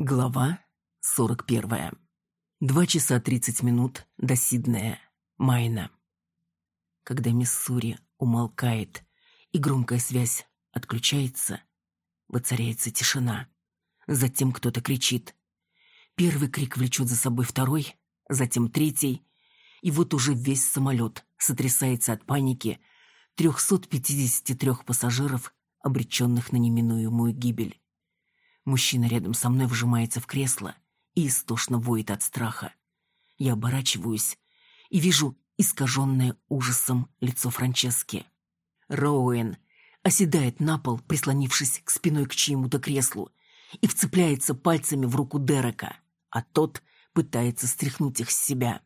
Глава 41. Два часа тридцать минут до Сиднея, Майна. Когда Миссури умолкает и громкая связь отключается, воцаряется тишина. Затем кто-то кричит. Первый крик влечет за собой второй, затем третий, и вот уже весь самолет сотрясается от паники 353 пассажиров, обреченных на неминуемую гибель. Мужчина рядом со мной вжимается в кресло и истошно воет от страха. Я оборачиваюсь и вижу искаженное ужасом лицо Франчески. Роуэн оседает на пол, прислонившись к спиной к чьему-то креслу, и вцепляется пальцами в руку Дерека, а тот пытается стряхнуть их с себя.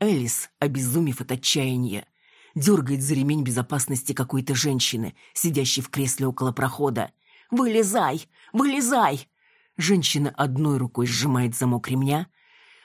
Элис, обезумев от отчаяния, дергает за ремень безопасности какой-то женщины, сидящей в кресле около прохода, «Вылезай! Вылезай!» Женщина одной рукой сжимает замок ремня,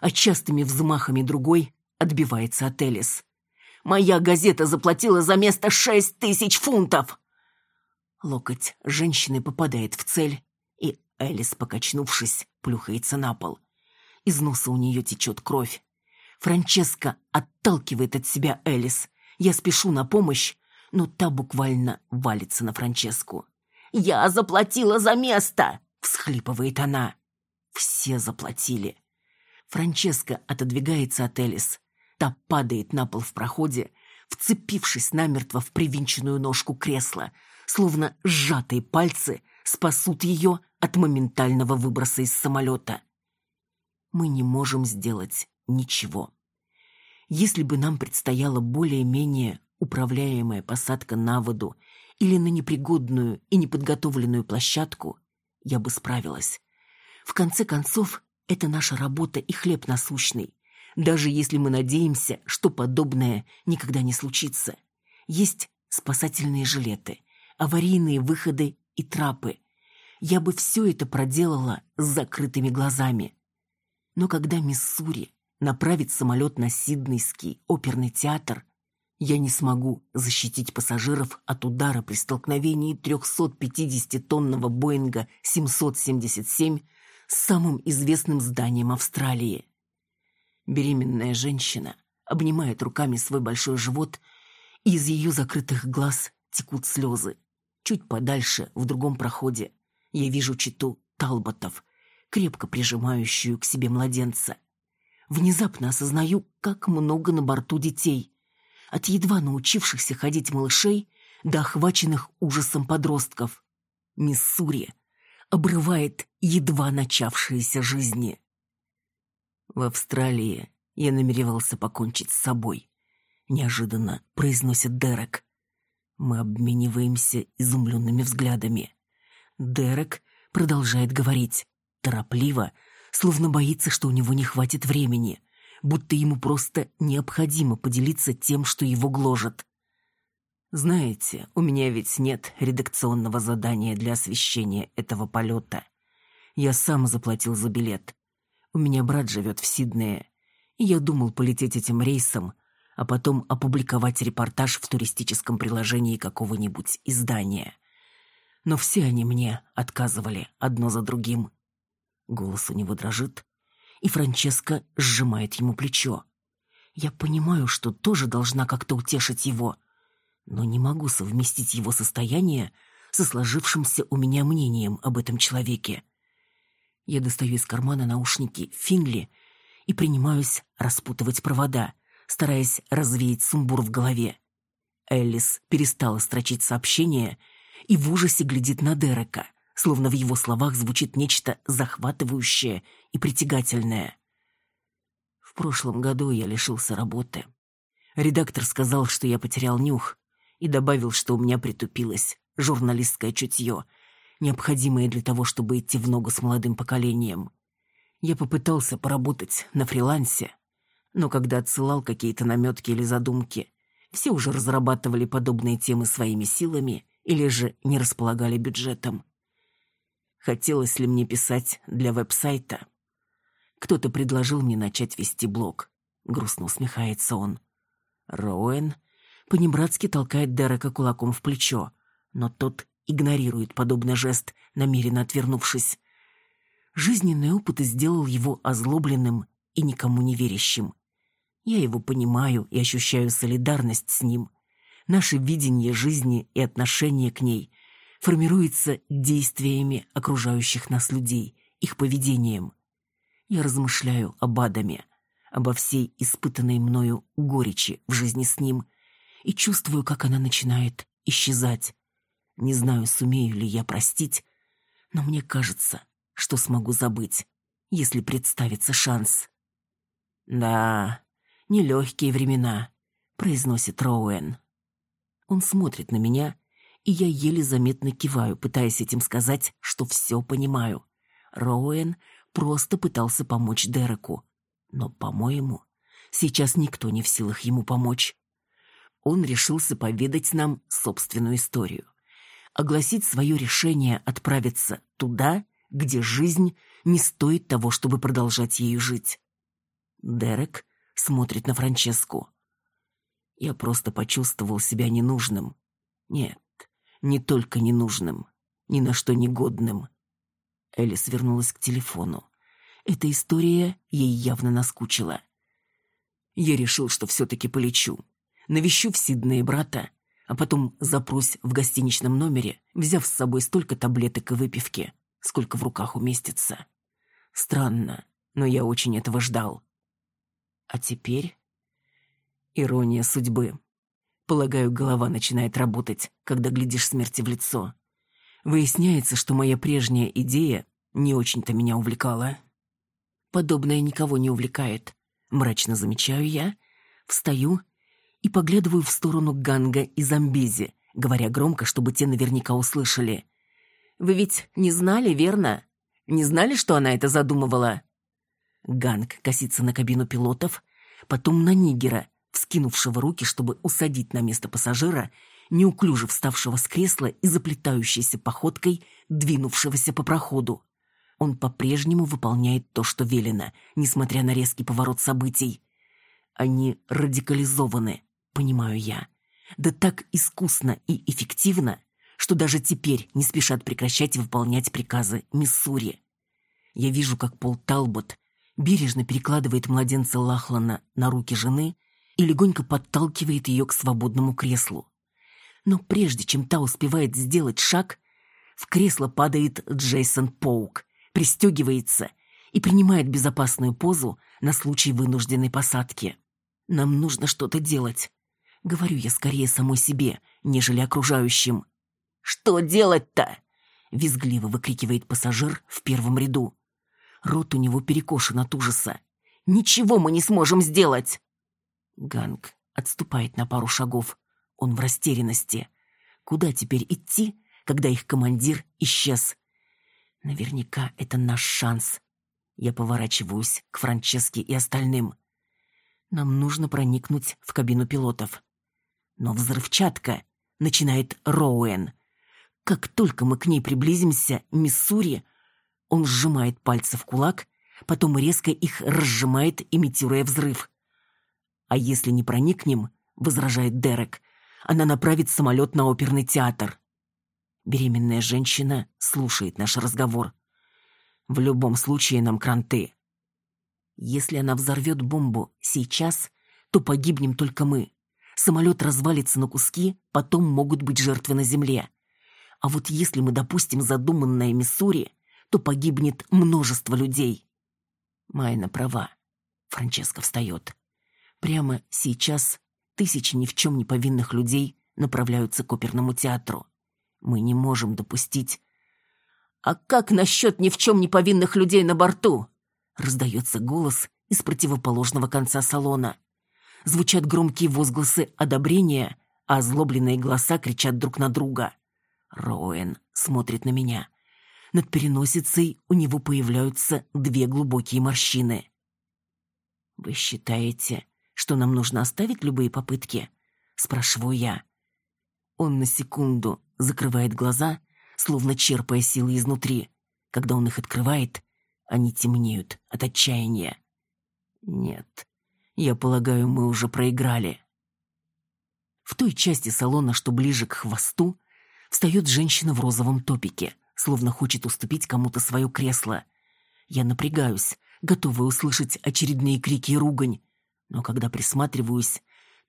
а частыми взмахами другой отбивается от Элис. «Моя газета заплатила за место шесть тысяч фунтов!» Локоть женщины попадает в цель, и Элис, покачнувшись, плюхается на пол. Из носа у нее течет кровь. Франческа отталкивает от себя Элис. Я спешу на помощь, но та буквально валится на Франческу. «Я заплатила за место!» — всхлипывает она. Все заплатили. Франческа отодвигается от Элис. Та падает на пол в проходе, вцепившись намертво в привинченную ножку кресла, словно сжатые пальцы спасут ее от моментального выброса из самолета. Мы не можем сделать ничего. Если бы нам предстояла более-менее управляемая посадка на воду или на непригодную и неподготовленную площадку, я бы справилась. В конце концов, это наша работа и хлеб насущный. Даже если мы надеемся, что подобное никогда не случится. Есть спасательные жилеты, аварийные выходы и трапы. Я бы все это проделала с закрытыми глазами. Но когда Миссури направит самолет на Сиднейский оперный театр, я не смогу защитить пассажиров от удара при столкновении 350-тонного Боинга 777 с самым известным зданием Австралии. Беременная женщина обнимает руками свой большой живот, и из ее закрытых глаз текут слезы. Чуть подальше, в другом проходе, я вижу читу Талботов, крепко прижимающую к себе младенца. Внезапно осознаю, как много на борту детей – от едва научившихся ходить малышей до охваченных ужасом подростков. Миссури обрывает едва начавшиеся жизни. В Австралии я намеревался покончить с собой. Неожиданно произносит Дерек. Мы обмениваемся изумленными взглядами. Дерек продолжает говорить, торопливо, словно боится, что у него не хватит времени будто ему просто необходимо поделиться тем, что его гложет. Знаете, у меня ведь нет редакционного задания для освещения этого полета. Я сам заплатил за билет. У меня брат живет в Сиднее, и я думал полететь этим рейсом, а потом опубликовать репортаж в туристическом приложении какого-нибудь издания. Но все они мне отказывали одно за другим. Голос у него дрожит, и Франческа сжимает ему плечо. Я понимаю, что тоже должна как-то утешить его, но не могу совместить его состояние со сложившимся у меня мнением об этом человеке. Я достаю из кармана наушники Финли и принимаюсь распутывать провода, стараясь развеять сумбур в голове. Эллис перестала строчить сообщения и в ужасе глядит на Дерека словно в его словах звучит нечто захватывающее и притягательное. В прошлом году я лишился работы. Редактор сказал, что я потерял нюх, и добавил, что у меня притупилось журналистское чутье, необходимое для того, чтобы идти в ногу с молодым поколением. Я попытался поработать на фрилансе, но когда отсылал какие-то наметки или задумки, все уже разрабатывали подобные темы своими силами или же не располагали бюджетом. Хотелось ли мне писать для веб-сайта? Кто-то предложил мне начать вести блог. Грустно усмехается он. Роуэн понебратски толкает Дерека кулаком в плечо, но тот игнорирует подобный жест, намеренно отвернувшись. Жизненный опыт сделал его озлобленным и никому не верящим. Я его понимаю и ощущаю солидарность с ним. Наше видение жизни и отношение к ней формируется действиями окружающих нас людей, их поведением. Я размышляю об Адаме, обо всей испытанной мною горечи в жизни с ним и чувствую, как она начинает исчезать. Не знаю, сумею ли я простить, но мне кажется, что смогу забыть, если представится шанс. «Да, нелегкие времена», — произносит Роуэн. Он смотрит на меня, и я еле заметно киваю, пытаясь этим сказать, что все понимаю. Роуэн просто пытался помочь Дереку. Но, по-моему, сейчас никто не в силах ему помочь. Он решился поведать нам собственную историю. Огласить свое решение отправиться туда, где жизнь не стоит того, чтобы продолжать ею жить. Дерек смотрит на Франческу. Я просто почувствовал себя ненужным. Нет, не только ненужным, ни на что негодным. Элис вернулась к телефону. Эта история ей явно наскучила. Я решил, что все-таки полечу. Навещу в Сиднее брата, а потом запрусь в гостиничном номере, взяв с собой столько таблеток и выпивки, сколько в руках уместится. Странно, но я очень этого ждал. А теперь... Ирония судьбы. Полагаю, голова начинает работать, когда глядишь смерти в лицо. Выясняется, что моя прежняя идея не очень-то меня увлекала. Подобное никого не увлекает. Мрачно замечаю я, встаю и поглядываю в сторону Ганга и Замбези, говоря громко, чтобы те наверняка услышали. «Вы ведь не знали, верно? Не знали, что она это задумывала?» Ганг косится на кабину пилотов, потом на Нигера, вскинувшего руки, чтобы усадить на место пассажира, неуклюже вставшего с кресла и заплетающейся походкой, двинувшегося по проходу. Он по-прежнему выполняет то, что велено, несмотря на резкий поворот событий. Они радикализованы, понимаю я. Да так искусно и эффективно, что даже теперь не спешат прекращать выполнять приказы Миссури. Я вижу, как Пол Талбот бережно перекладывает младенца Лахлана на руки жены и легонько подталкивает ее к свободному креслу. Но прежде чем та успевает сделать шаг, в кресло падает Джейсон Поук, пристегивается и принимает безопасную позу на случай вынужденной посадки. Нам нужно что-то делать. Говорю я скорее самой себе, нежели окружающим. «Что делать-то?» — визгливо выкрикивает пассажир в первом ряду. Рот у него перекошен от ужаса. «Ничего мы не сможем сделать!» Ганг отступает на пару шагов. Он в растерянности. Куда теперь идти, когда их командир исчез? Наверняка это наш шанс. Я поворачиваюсь к Франческе и остальным. Нам нужно проникнуть в кабину пилотов. Но взрывчатка начинает Роуэн. Как только мы к ней приблизимся, Миссури, он сжимает пальцы в кулак, потом резко их разжимает, имитируя взрыв. А если не проникнем, возражает Дерек, она направит самолет на оперный театр. Беременная женщина слушает наш разговор. В любом случае нам кранты. Если она взорвет бомбу сейчас, то погибнем только мы. Самолет развалится на куски, потом могут быть жертвы на земле. А вот если мы допустим задуманное Миссури, то погибнет множество людей. Майна права. Франческа встает. Прямо сейчас тысячи ни в чем не повинных людей направляются к оперному театру. Мы не можем допустить... «А как насчет ни в чем не повинных людей на борту?» Раздается голос из противоположного конца салона. Звучат громкие возгласы одобрения, а озлобленные голоса кричат друг на друга. Роуэн смотрит на меня. Над переносицей у него появляются две глубокие морщины. «Вы считаете, что нам нужно оставить любые попытки?» — спрашиваю я. Он на секунду закрывает глаза, словно черпая силы изнутри. Когда он их открывает, они темнеют от отчаяния. «Нет, я полагаю, мы уже проиграли». В той части салона, что ближе к хвосту, встает женщина в розовом топике, словно хочет уступить кому-то свое кресло. Я напрягаюсь, готовая услышать очередные крики и ругань. Но когда присматриваюсь,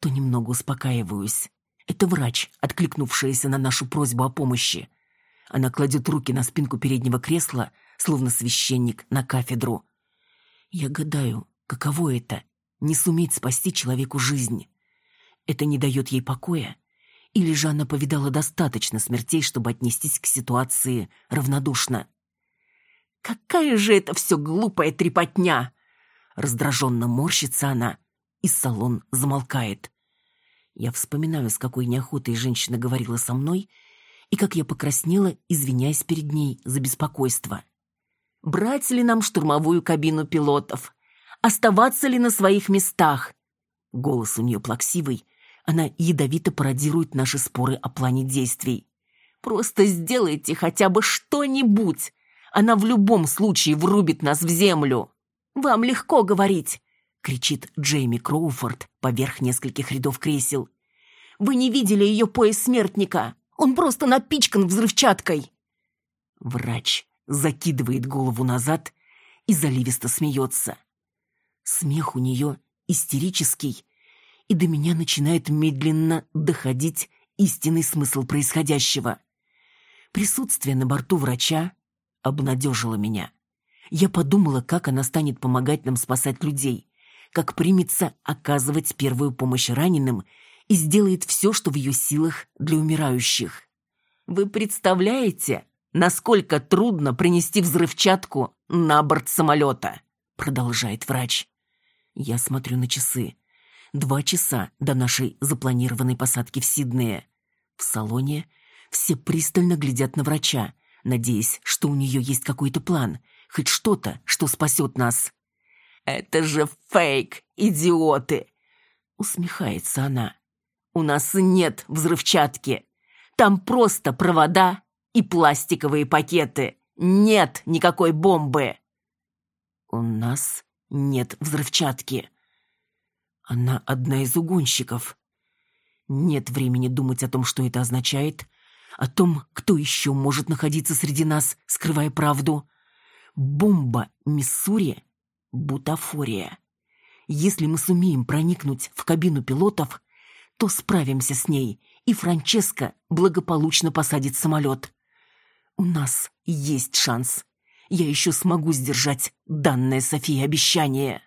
то немного успокаиваюсь. Это врач, откликнувшаяся на нашу просьбу о помощи. Она кладет руки на спинку переднего кресла, словно священник на кафедру. Я гадаю, каково это — не суметь спасти человеку жизнь. Это не дает ей покоя? Или же она повидала достаточно смертей, чтобы отнестись к ситуации равнодушно? «Какая же это все глупая трепотня!» Раздраженно морщится она, и салон замолкает. Я вспоминаю, с какой неохотой женщина говорила со мной, и как я покраснела, извиняясь перед ней за беспокойство. Брать ли нам штурмовую кабину пилотов? Оставаться ли на своих местах? Голос у нее плаксивый, она ядовито пародирует наши споры о плане действий. Просто сделайте хотя бы что-нибудь. Она в любом случае врубит нас в землю. Вам легко говорить, кричит Джейми Кроуфорд поверх нескольких рядов кресел. Вы не видели ее пояс смертника. Он просто напичкан взрывчаткой. Врач закидывает голову назад и заливисто смеется. Смех у нее истерический, и до меня начинает медленно доходить истинный смысл происходящего. Присутствие на борту врача обнадежило меня. Я подумала, как она станет помогать нам спасать людей, как примется оказывать первую помощь раненым и сделает все, что в ее силах для умирающих. Вы представляете, насколько трудно принести взрывчатку на борт самолета?» Продолжает врач. Я смотрю на часы. Два часа до нашей запланированной посадки в Сиднее. В салоне все пристально глядят на врача, надеясь, что у нее есть какой-то план, хоть что-то, что спасет нас. «Это же фейк, идиоты!» Усмехается она. «У нас нет взрывчатки. Там просто провода и пластиковые пакеты. Нет никакой бомбы!» «У нас нет взрывчатки. Она одна из угонщиков. Нет времени думать о том, что это означает, о том, кто еще может находиться среди нас, скрывая правду. Бомба Миссури — бутафория. Если мы сумеем проникнуть в кабину пилотов, то справимся с ней, и Франческо благополучно посадит самолет. У нас есть шанс. Я еще смогу сдержать данное Софии обещание.